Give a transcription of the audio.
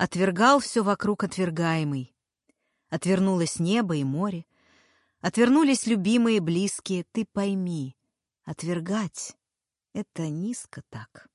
Отвергал все вокруг отвергаемый. Отвернулось небо и море. Отвернулись любимые близкие, ты пойми. Отвергать — это низко так.